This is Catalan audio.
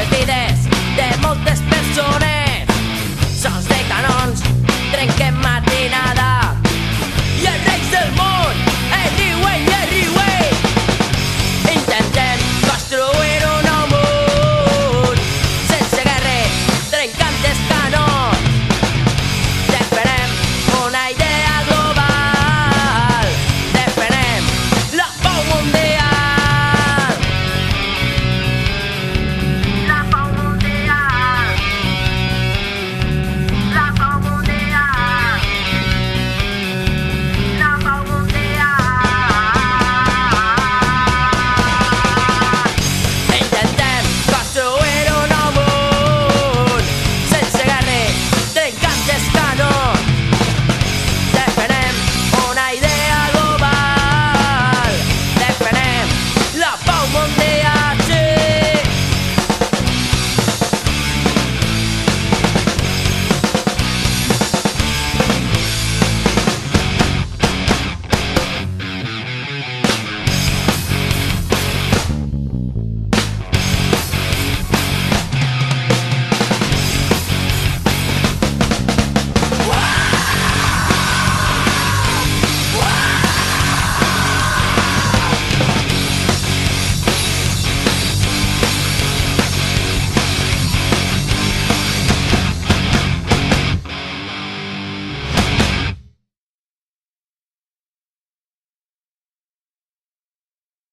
prohibides de moltes